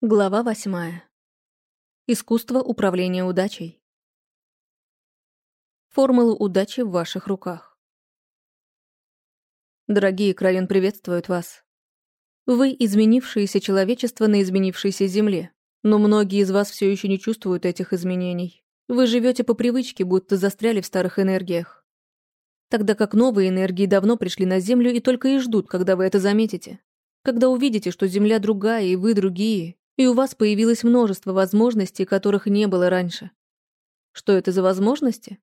Глава восьмая. Искусство управления удачей. Формула удачи в ваших руках. Дорогие Крайон приветствуют вас. Вы — изменившееся человечество на изменившейся Земле, но многие из вас все еще не чувствуют этих изменений. Вы живете по привычке, будто застряли в старых энергиях. Тогда как новые энергии давно пришли на Землю и только и ждут, когда вы это заметите. Когда увидите, что Земля другая и вы другие, и у вас появилось множество возможностей, которых не было раньше. Что это за возможности?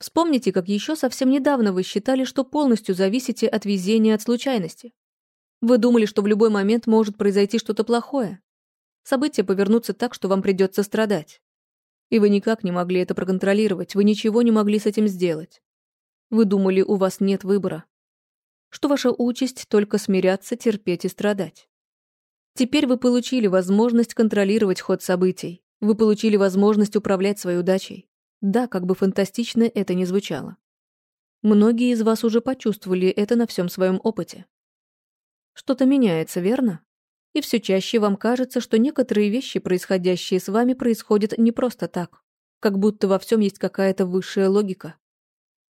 Вспомните, как еще совсем недавно вы считали, что полностью зависите от везения от случайности. Вы думали, что в любой момент может произойти что-то плохое. События повернутся так, что вам придется страдать. И вы никак не могли это проконтролировать, вы ничего не могли с этим сделать. Вы думали, у вас нет выбора. Что ваша участь только смиряться, терпеть и страдать. Теперь вы получили возможность контролировать ход событий. Вы получили возможность управлять своей удачей. Да, как бы фантастично это ни звучало. Многие из вас уже почувствовали это на всем своем опыте. Что-то меняется, верно? И все чаще вам кажется, что некоторые вещи, происходящие с вами, происходят не просто так. Как будто во всем есть какая-то высшая логика.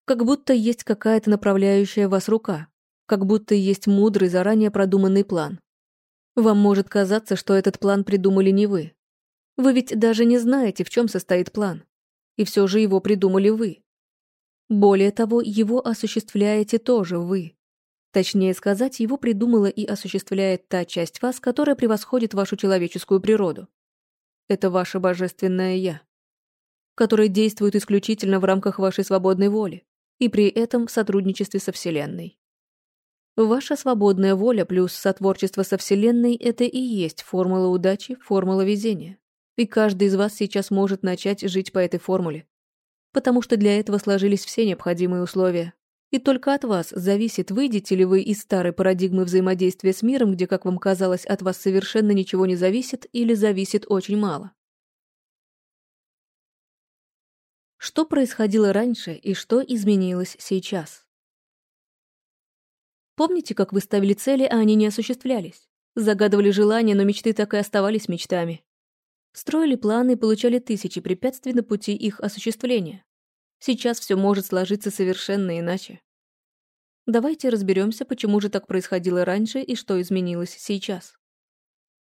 Как будто есть какая-то направляющая вас рука. Как будто есть мудрый, заранее продуманный план. Вам может казаться, что этот план придумали не вы. Вы ведь даже не знаете, в чем состоит план. И все же его придумали вы. Более того, его осуществляете тоже вы. Точнее сказать, его придумала и осуществляет та часть вас, которая превосходит вашу человеческую природу. Это ваше божественное «я», которое действует исключительно в рамках вашей свободной воли и при этом в сотрудничестве со Вселенной. Ваша свободная воля плюс сотворчество со Вселенной — это и есть формула удачи, формула везения. И каждый из вас сейчас может начать жить по этой формуле. Потому что для этого сложились все необходимые условия. И только от вас зависит, выйдете ли вы из старой парадигмы взаимодействия с миром, где, как вам казалось, от вас совершенно ничего не зависит или зависит очень мало. Что происходило раньше и что изменилось сейчас? Помните, как вы ставили цели, а они не осуществлялись? Загадывали желания, но мечты так и оставались мечтами. Строили планы и получали тысячи препятствий на пути их осуществления. Сейчас все может сложиться совершенно иначе. Давайте разберемся, почему же так происходило раньше и что изменилось сейчас.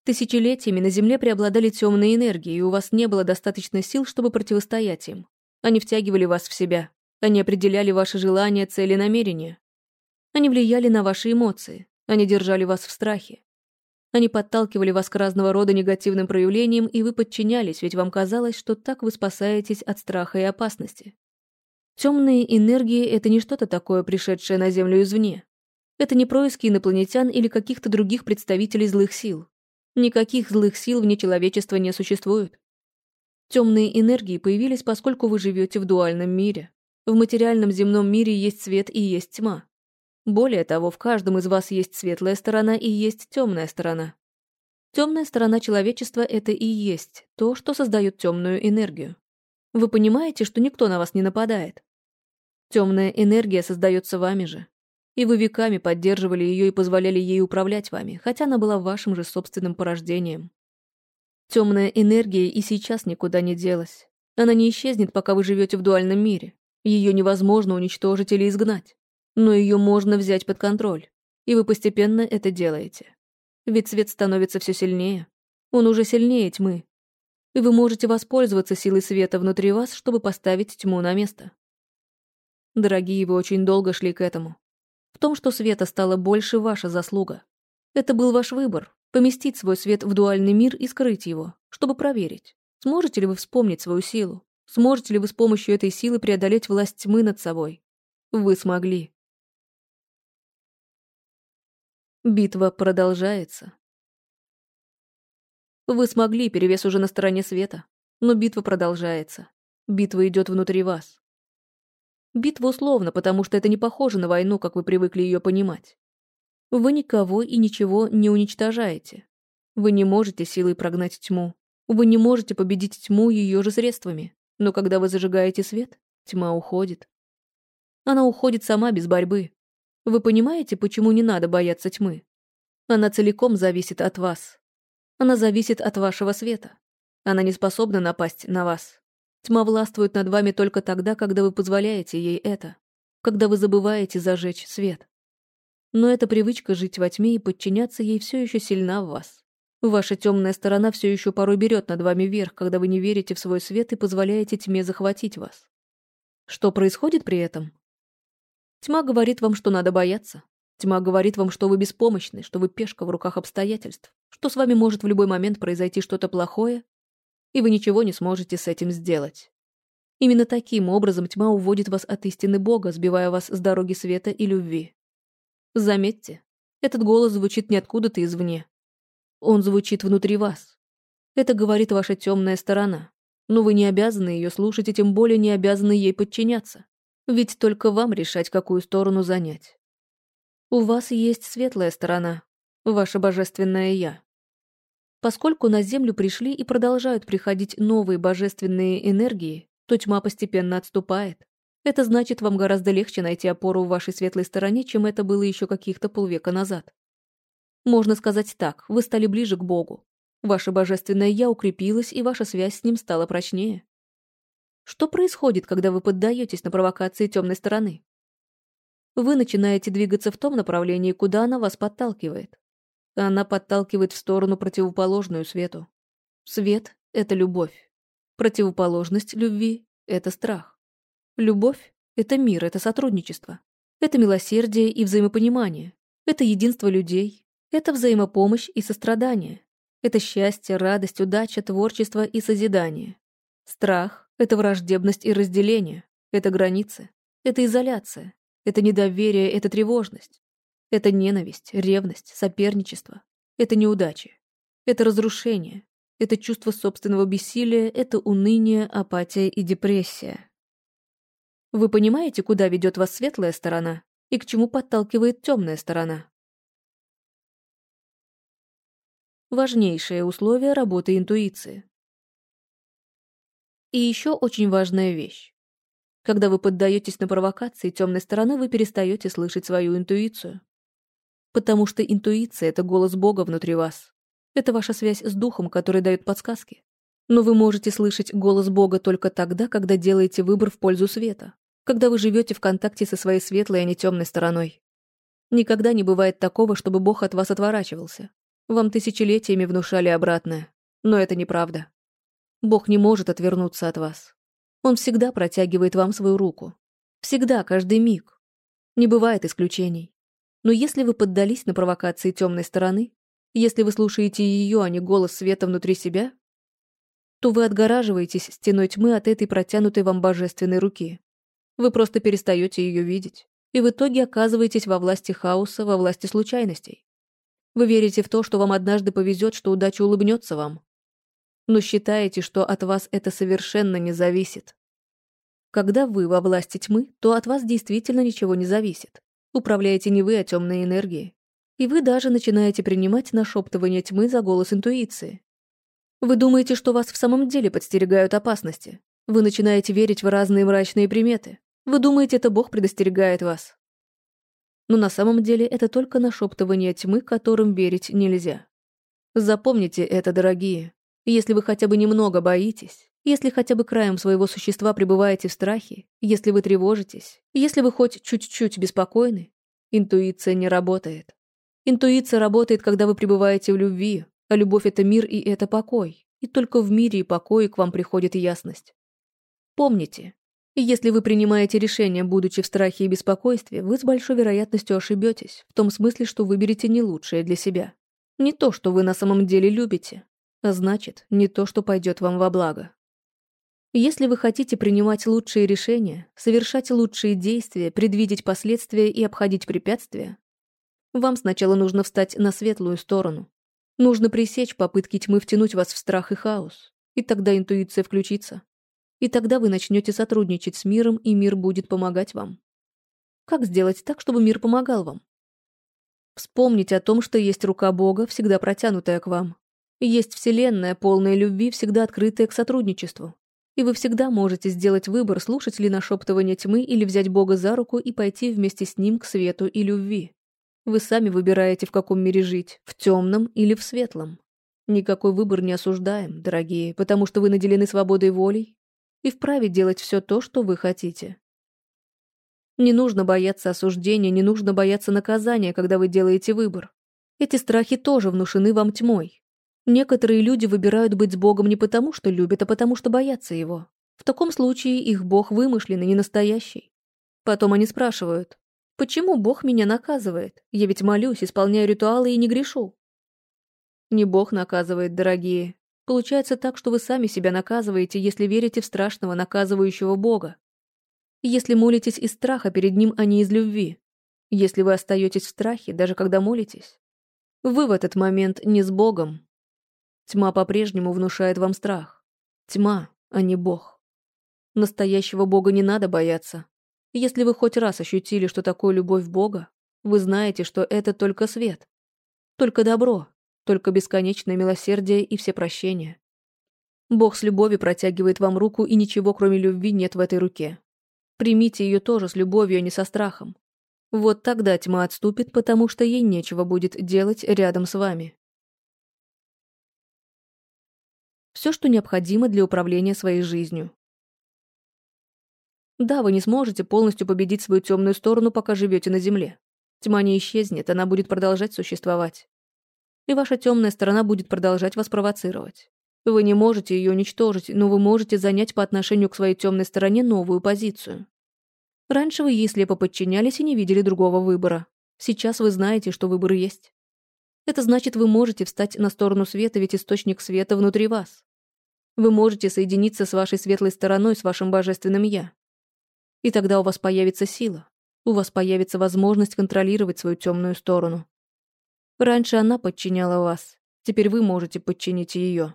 Тысячелетиями на Земле преобладали темные энергии, и у вас не было достаточно сил, чтобы противостоять им. Они втягивали вас в себя. Они определяли ваши желания, цели, намерения. Они влияли на ваши эмоции, они держали вас в страхе. Они подталкивали вас к разного рода негативным проявлениям, и вы подчинялись, ведь вам казалось, что так вы спасаетесь от страха и опасности. Темные энергии — это не что-то такое, пришедшее на Землю извне. Это не происки инопланетян или каких-то других представителей злых сил. Никаких злых сил вне человечества не существует. Темные энергии появились, поскольку вы живете в дуальном мире. В материальном земном мире есть свет и есть тьма. Более того, в каждом из вас есть светлая сторона и есть темная сторона. Темная сторона человечества — это и есть то, что создает темную энергию. Вы понимаете, что никто на вас не нападает? Темная энергия создается вами же. И вы веками поддерживали ее и позволяли ей управлять вами, хотя она была вашим же собственным порождением. Темная энергия и сейчас никуда не делась. Она не исчезнет, пока вы живете в дуальном мире. Ее невозможно уничтожить или изгнать. Но ее можно взять под контроль, и вы постепенно это делаете. Ведь свет становится все сильнее. Он уже сильнее тьмы. И вы можете воспользоваться силой света внутри вас, чтобы поставить тьму на место. Дорогие, вы очень долго шли к этому. В том, что света стало больше, ваша заслуга. Это был ваш выбор — поместить свой свет в дуальный мир и скрыть его, чтобы проверить, сможете ли вы вспомнить свою силу, сможете ли вы с помощью этой силы преодолеть власть тьмы над собой. Вы смогли. Битва продолжается. Вы смогли, перевес уже на стороне света. Но битва продолжается. Битва идет внутри вас. Битва условно, потому что это не похоже на войну, как вы привыкли ее понимать. Вы никого и ничего не уничтожаете. Вы не можете силой прогнать тьму. Вы не можете победить тьму ее же средствами. Но когда вы зажигаете свет, тьма уходит. Она уходит сама без борьбы. Вы понимаете, почему не надо бояться тьмы? Она целиком зависит от вас. Она зависит от вашего света. Она не способна напасть на вас. Тьма властвует над вами только тогда, когда вы позволяете ей это, когда вы забываете зажечь свет. Но эта привычка жить во тьме и подчиняться ей все еще сильна в вас. Ваша темная сторона все еще порой берет над вами верх, когда вы не верите в свой свет и позволяете тьме захватить вас. Что происходит при этом? Тьма говорит вам, что надо бояться. Тьма говорит вам, что вы беспомощны, что вы пешка в руках обстоятельств, что с вами может в любой момент произойти что-то плохое, и вы ничего не сможете с этим сделать. Именно таким образом тьма уводит вас от истины Бога, сбивая вас с дороги света и любви. Заметьте, этот голос звучит не откуда-то извне. Он звучит внутри вас. Это говорит ваша темная сторона. Но вы не обязаны ее слушать и тем более не обязаны ей подчиняться. Ведь только вам решать, какую сторону занять. У вас есть светлая сторона, ваше божественное «Я». Поскольку на Землю пришли и продолжают приходить новые божественные энергии, то тьма постепенно отступает. Это значит, вам гораздо легче найти опору в вашей светлой стороне, чем это было еще каких-то полвека назад. Можно сказать так, вы стали ближе к Богу. Ваше божественное «Я» укрепилось, и ваша связь с ним стала прочнее. Что происходит, когда вы поддаетесь на провокации темной стороны? Вы начинаете двигаться в том направлении, куда она вас подталкивает. Она подталкивает в сторону противоположную свету. Свет — это любовь. Противоположность любви — это страх. Любовь — это мир, это сотрудничество. Это милосердие и взаимопонимание. Это единство людей. Это взаимопомощь и сострадание. Это счастье, радость, удача, творчество и созидание. Страх это враждебность и разделение, это границы, это изоляция, это недоверие, это тревожность, это ненависть, ревность, соперничество, это неудачи, это разрушение, это чувство собственного бессилия, это уныние, апатия и депрессия. Вы понимаете, куда ведет вас светлая сторона и к чему подталкивает темная сторона? Важнейшее условие работы интуиции. И еще очень важная вещь. Когда вы поддаетесь на провокации темной стороны, вы перестаете слышать свою интуицию. Потому что интуиция — это голос Бога внутри вас. Это ваша связь с духом, который дает подсказки. Но вы можете слышать голос Бога только тогда, когда делаете выбор в пользу света, когда вы живете в контакте со своей светлой, а не темной стороной. Никогда не бывает такого, чтобы Бог от вас отворачивался. Вам тысячелетиями внушали обратное. Но это неправда. Бог не может отвернуться от вас. Он всегда протягивает вам свою руку. Всегда, каждый миг. Не бывает исключений. Но если вы поддались на провокации темной стороны, если вы слушаете ее, а не голос света внутри себя, то вы отгораживаетесь стеной тьмы от этой протянутой вам божественной руки. Вы просто перестаете ее видеть, и в итоге оказываетесь во власти хаоса, во власти случайностей. Вы верите в то, что вам однажды повезет, что удача улыбнется вам, но считаете, что от вас это совершенно не зависит. Когда вы во власти тьмы, то от вас действительно ничего не зависит. Управляете не вы, а темные энергии. И вы даже начинаете принимать нашептывание тьмы за голос интуиции. Вы думаете, что вас в самом деле подстерегают опасности. Вы начинаете верить в разные мрачные приметы. Вы думаете, это Бог предостерегает вас. Но на самом деле это только нашептывание тьмы, которым верить нельзя. Запомните это, дорогие. Если вы хотя бы немного боитесь, если хотя бы краем своего существа пребываете в страхе, если вы тревожитесь, если вы хоть чуть-чуть беспокойны, интуиция не работает. Интуиция работает, когда вы пребываете в любви, а любовь — это мир и это покой, и только в мире и покое к вам приходит ясность. Помните, если вы принимаете решение, будучи в страхе и беспокойстве, вы с большой вероятностью ошибетесь, в том смысле, что выберете не лучшее для себя. Не то, что вы на самом деле любите, а значит, не то, что пойдет вам во благо. Если вы хотите принимать лучшие решения, совершать лучшие действия, предвидеть последствия и обходить препятствия, вам сначала нужно встать на светлую сторону. Нужно пресечь попытки тьмы втянуть вас в страх и хаос, и тогда интуиция включится. И тогда вы начнете сотрудничать с миром, и мир будет помогать вам. Как сделать так, чтобы мир помогал вам? Вспомните о том, что есть рука Бога, всегда протянутая к вам, есть вселенная, полная любви, всегда открытая к сотрудничеству. И вы всегда можете сделать выбор, слушать ли нашептывание тьмы или взять Бога за руку и пойти вместе с ним к свету и любви. Вы сами выбираете, в каком мире жить, в темном или в светлом. Никакой выбор не осуждаем, дорогие, потому что вы наделены свободой волей и вправе делать все то, что вы хотите. Не нужно бояться осуждения, не нужно бояться наказания, когда вы делаете выбор. Эти страхи тоже внушены вам тьмой. Некоторые люди выбирают быть с Богом не потому, что любят, а потому, что боятся Его. В таком случае их Бог вымышленный, не настоящий. Потом они спрашивают, почему Бог меня наказывает? Я ведь молюсь, исполняю ритуалы и не грешу. Не Бог наказывает, дорогие. Получается так, что вы сами себя наказываете, если верите в страшного наказывающего Бога. Если молитесь из страха перед Ним, а не из любви. Если вы остаетесь в страхе, даже когда молитесь. Вы в этот момент не с Богом. Тьма по-прежнему внушает вам страх. Тьма, а не Бог. Настоящего Бога не надо бояться. Если вы хоть раз ощутили, что такое любовь Бога, вы знаете, что это только свет. Только добро, только бесконечное милосердие и все прощения. Бог с любовью протягивает вам руку, и ничего, кроме любви, нет в этой руке. Примите ее тоже с любовью, а не со страхом. Вот тогда тьма отступит, потому что ей нечего будет делать рядом с вами. Все, что необходимо для управления своей жизнью. Да, вы не сможете полностью победить свою темную сторону, пока живете на Земле. Тьма не исчезнет, она будет продолжать существовать и ваша темная сторона будет продолжать вас провоцировать. Вы не можете ее уничтожить, но вы можете занять по отношению к своей темной стороне новую позицию. Раньше вы ей слепо подчинялись и не видели другого выбора. Сейчас вы знаете, что выбор есть. Это значит, вы можете встать на сторону света, ведь источник света внутри вас. Вы можете соединиться с вашей светлой стороной, с вашим божественным «я». И тогда у вас появится сила. У вас появится возможность контролировать свою темную сторону. Раньше она подчиняла вас, теперь вы можете подчинить ее.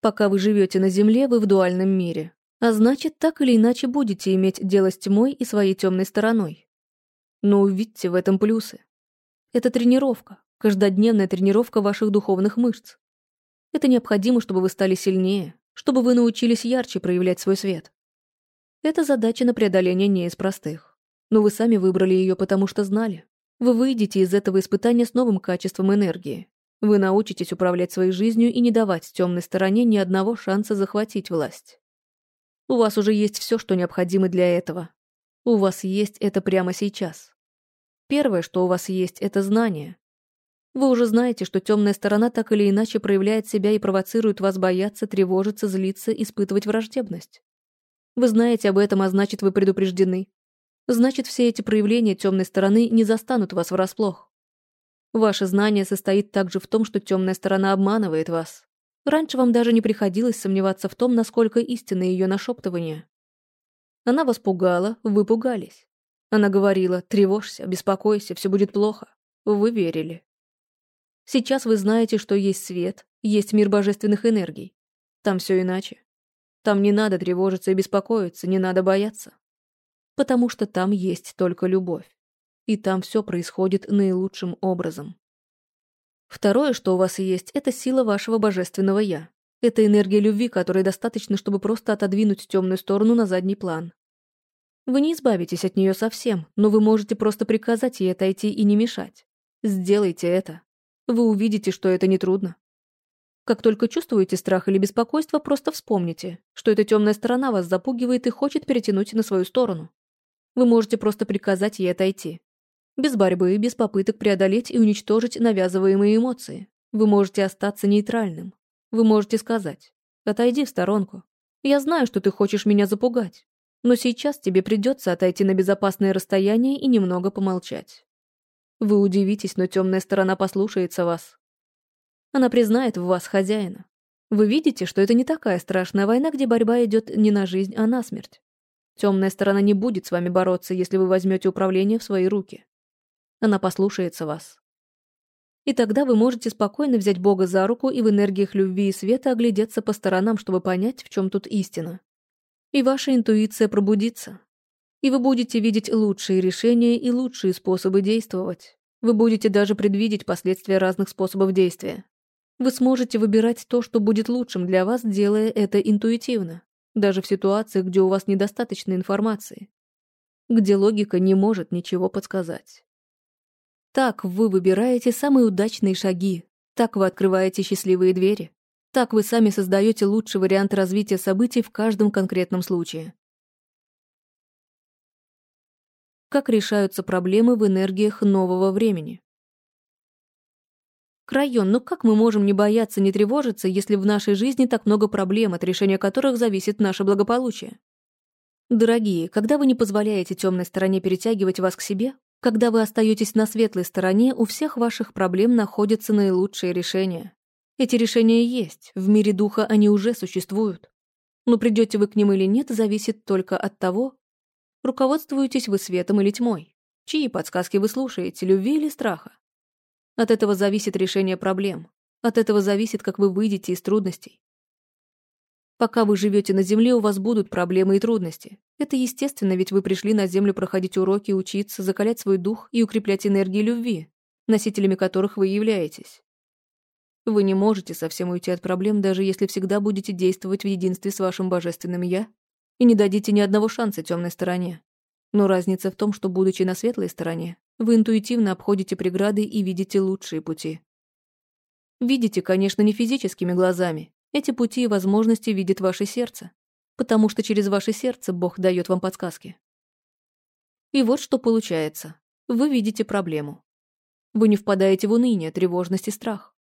Пока вы живете на Земле, вы в дуальном мире, а значит, так или иначе будете иметь дело с тьмой и своей темной стороной. Но увидьте в этом плюсы. Это тренировка, каждодневная тренировка ваших духовных мышц. Это необходимо, чтобы вы стали сильнее, чтобы вы научились ярче проявлять свой свет. Эта задача на преодоление не из простых. Но вы сами выбрали ее, потому что знали. Вы выйдете из этого испытания с новым качеством энергии. Вы научитесь управлять своей жизнью и не давать темной стороне ни одного шанса захватить власть. У вас уже есть все, что необходимо для этого. У вас есть это прямо сейчас. Первое, что у вас есть, это знание. Вы уже знаете, что темная сторона так или иначе проявляет себя и провоцирует вас бояться, тревожиться, злиться, испытывать враждебность. Вы знаете об этом, а значит, вы предупреждены. Значит, все эти проявления темной стороны не застанут вас врасплох. Ваше знание состоит также в том, что темная сторона обманывает вас. Раньше вам даже не приходилось сомневаться в том, насколько истинны ее нашептывания. Она вас пугала, вы пугались. Она говорила «тревожься, беспокойся, все будет плохо». Вы верили. Сейчас вы знаете, что есть свет, есть мир божественных энергий. Там все иначе. Там не надо тревожиться и беспокоиться, не надо бояться потому что там есть только любовь. И там все происходит наилучшим образом. Второе, что у вас есть, это сила вашего божественного «я». Это энергия любви, которой достаточно, чтобы просто отодвинуть темную сторону на задний план. Вы не избавитесь от нее совсем, но вы можете просто приказать ей отойти и не мешать. Сделайте это. Вы увидите, что это нетрудно. Как только чувствуете страх или беспокойство, просто вспомните, что эта темная сторона вас запугивает и хочет перетянуть на свою сторону. Вы можете просто приказать ей отойти. Без борьбы, без попыток преодолеть и уничтожить навязываемые эмоции. Вы можете остаться нейтральным. Вы можете сказать «Отойди в сторонку. Я знаю, что ты хочешь меня запугать, но сейчас тебе придется отойти на безопасное расстояние и немного помолчать». Вы удивитесь, но темная сторона послушается вас. Она признает в вас хозяина. Вы видите, что это не такая страшная война, где борьба идет не на жизнь, а на смерть. Темная сторона не будет с вами бороться, если вы возьмете управление в свои руки. Она послушается вас. И тогда вы можете спокойно взять Бога за руку и в энергиях любви и света оглядеться по сторонам, чтобы понять, в чем тут истина. И ваша интуиция пробудится. И вы будете видеть лучшие решения и лучшие способы действовать. Вы будете даже предвидеть последствия разных способов действия. Вы сможете выбирать то, что будет лучшим для вас, делая это интуитивно даже в ситуациях, где у вас недостаточно информации, где логика не может ничего подсказать. Так вы выбираете самые удачные шаги, Так вы открываете счастливые двери. Так вы сами создаете лучший вариант развития событий в каждом конкретном случае. Как решаются проблемы в энергиях нового времени? Крайон, ну как мы можем не бояться, не тревожиться, если в нашей жизни так много проблем, от решения которых зависит наше благополучие? Дорогие, когда вы не позволяете темной стороне перетягивать вас к себе, когда вы остаетесь на светлой стороне, у всех ваших проблем находятся наилучшие решения. Эти решения есть, в мире духа они уже существуют. Но придете вы к ним или нет, зависит только от того, руководствуетесь вы светом или тьмой, чьи подсказки вы слушаете, любви или страха. От этого зависит решение проблем. От этого зависит, как вы выйдете из трудностей. Пока вы живете на Земле, у вас будут проблемы и трудности. Это естественно, ведь вы пришли на Землю проходить уроки, учиться, закалять свой дух и укреплять энергии любви, носителями которых вы являетесь. Вы не можете совсем уйти от проблем, даже если всегда будете действовать в единстве с вашим божественным «Я» и не дадите ни одного шанса темной стороне. Но разница в том, что, будучи на светлой стороне, вы интуитивно обходите преграды и видите лучшие пути. Видите, конечно, не физическими глазами. Эти пути и возможности видит ваше сердце, потому что через ваше сердце Бог дает вам подсказки. И вот что получается. Вы видите проблему. Вы не впадаете в уныние, тревожность и страх.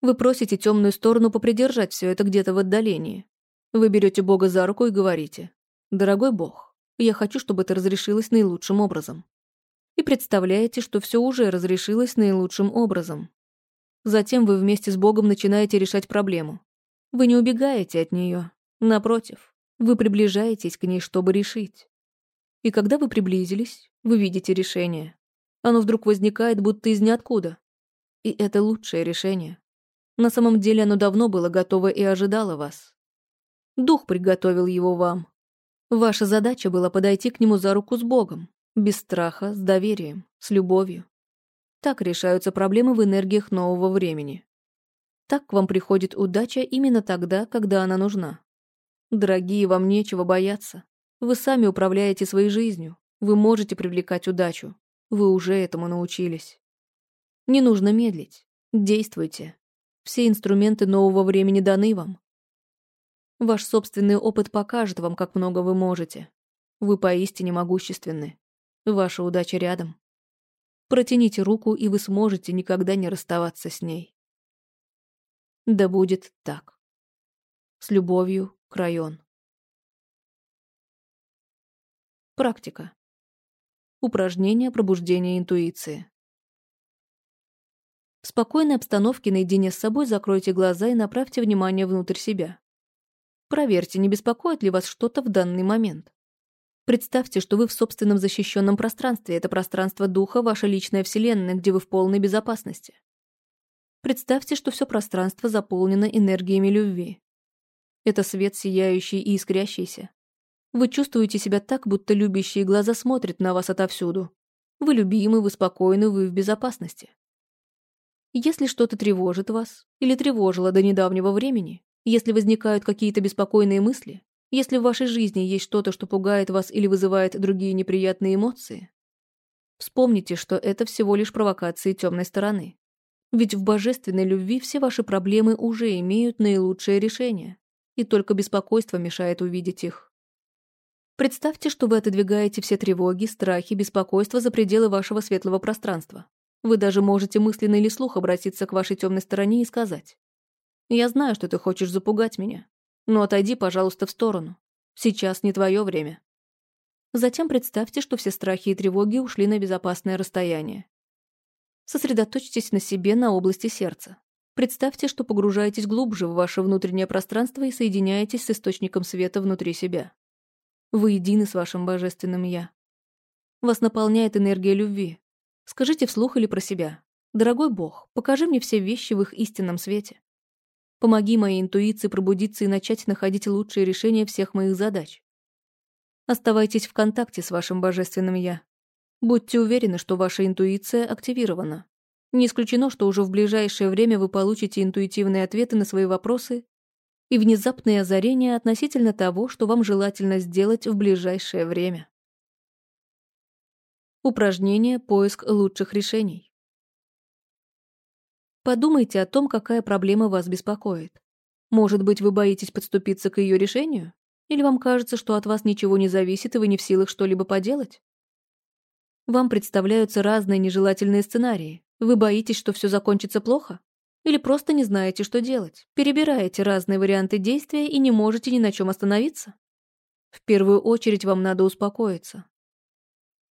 Вы просите темную сторону попридержать все это где-то в отдалении. Вы берете Бога за руку и говорите, «Дорогой Бог, я хочу, чтобы это разрешилось наилучшим образом и представляете, что все уже разрешилось наилучшим образом. Затем вы вместе с Богом начинаете решать проблему. Вы не убегаете от нее. Напротив, вы приближаетесь к ней, чтобы решить. И когда вы приблизились, вы видите решение. Оно вдруг возникает будто из ниоткуда. И это лучшее решение. На самом деле оно давно было готово и ожидало вас. Дух приготовил его вам. Ваша задача была подойти к нему за руку с Богом, без страха, с доверием, с любовью. Так решаются проблемы в энергиях нового времени. Так к вам приходит удача именно тогда, когда она нужна. Дорогие, вам нечего бояться. Вы сами управляете своей жизнью. Вы можете привлекать удачу. Вы уже этому научились. Не нужно медлить. Действуйте. Все инструменты нового времени даны вам. Ваш собственный опыт покажет вам, как много вы можете. Вы поистине могущественны. Ваша удача рядом. Протяните руку, и вы сможете никогда не расставаться с ней. Да будет так. С любовью, Крайон. Практика. Упражнение пробуждения интуиции. В спокойной обстановке наедине с собой закройте глаза и направьте внимание внутрь себя. Проверьте, не беспокоит ли вас что-то в данный момент. Представьте, что вы в собственном защищенном пространстве. Это пространство духа, ваша личная вселенная, где вы в полной безопасности. Представьте, что все пространство заполнено энергиями любви. Это свет сияющий и искрящийся. Вы чувствуете себя так, будто любящие глаза смотрят на вас отовсюду. Вы любимы, вы спокойны, вы в безопасности. Если что-то тревожит вас или тревожило до недавнего времени, если возникают какие-то беспокойные мысли, если в вашей жизни есть что-то, что пугает вас или вызывает другие неприятные эмоции, вспомните, что это всего лишь провокации темной стороны. Ведь в божественной любви все ваши проблемы уже имеют наилучшее решение, и только беспокойство мешает увидеть их. Представьте, что вы отодвигаете все тревоги, страхи, беспокойства за пределы вашего светлого пространства. Вы даже можете мысленно или слух обратиться к вашей темной стороне и сказать «Я знаю, что ты хочешь запугать меня, но отойди, пожалуйста, в сторону. Сейчас не твое время. Затем представьте, что все страхи и тревоги ушли на безопасное расстояние. Сосредоточьтесь на себе, на области сердца. Представьте, что погружаетесь глубже в ваше внутреннее пространство и соединяетесь с источником света внутри себя. Вы едины с вашим божественным «Я». Вас наполняет энергия любви. Скажите вслух или про себя. «Дорогой Бог, покажи мне все вещи в их истинном свете. Помоги моей интуиции пробудиться и начать находить лучшие решения всех моих задач. Оставайтесь в контакте с вашим божественным «Я». Будьте уверены, что ваша интуиция активирована. Не исключено, что уже в ближайшее время вы получите интуитивные ответы на свои вопросы и внезапные озарения относительно того, что вам желательно сделать в ближайшее время. Упражнение «Поиск лучших решений». Подумайте о том, какая проблема вас беспокоит. Может быть, вы боитесь подступиться к ее решению? Или вам кажется, что от вас ничего не зависит, и вы не в силах что-либо поделать? Вам представляются разные нежелательные сценарии. Вы боитесь, что все закончится плохо? Или просто не знаете, что делать, перебираете разные варианты действия и не можете ни на чем остановиться? В первую очередь вам надо успокоиться.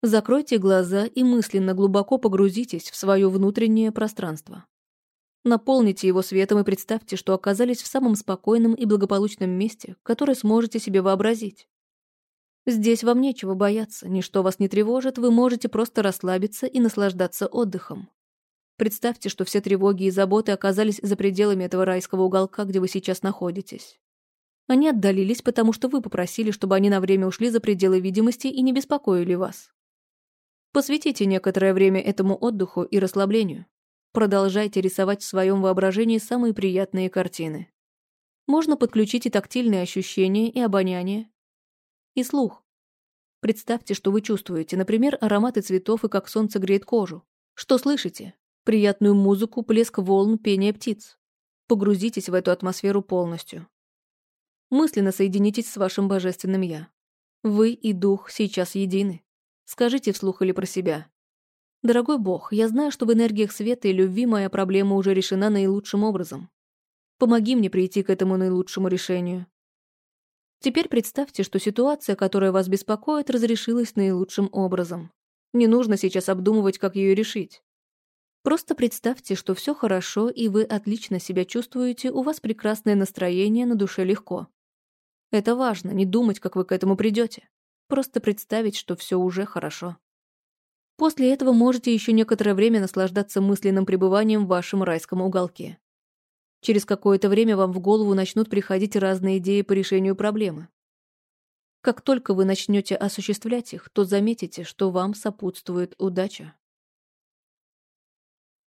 Закройте глаза и мысленно глубоко погрузитесь в свое внутреннее пространство. Наполните его светом и представьте, что оказались в самом спокойном и благополучном месте, которое сможете себе вообразить. Здесь вам нечего бояться, ничто вас не тревожит, вы можете просто расслабиться и наслаждаться отдыхом. Представьте, что все тревоги и заботы оказались за пределами этого райского уголка, где вы сейчас находитесь. Они отдалились, потому что вы попросили, чтобы они на время ушли за пределы видимости и не беспокоили вас. Посвятите некоторое время этому отдыху и расслаблению. Продолжайте рисовать в своем воображении самые приятные картины. Можно подключить и тактильные ощущения, и обоняние, и слух. Представьте, что вы чувствуете, например, ароматы цветов и как солнце греет кожу. Что слышите? приятную музыку, плеск волн, пение птиц. Погрузитесь в эту атмосферу полностью. Мысленно соединитесь с вашим божественным «Я». Вы и Дух сейчас едины. Скажите вслух или про себя. Дорогой Бог, я знаю, что в энергиях света и любви моя проблема уже решена наилучшим образом. Помоги мне прийти к этому наилучшему решению. Теперь представьте, что ситуация, которая вас беспокоит, разрешилась наилучшим образом. Не нужно сейчас обдумывать, как ее решить. Просто представьте, что все хорошо, и вы отлично себя чувствуете, у вас прекрасное настроение, на душе легко. Это важно, не думать, как вы к этому придете. Просто представить, что все уже хорошо. После этого можете еще некоторое время наслаждаться мысленным пребыванием в вашем райском уголке. Через какое-то время вам в голову начнут приходить разные идеи по решению проблемы. Как только вы начнете осуществлять их, то заметите, что вам сопутствует удача.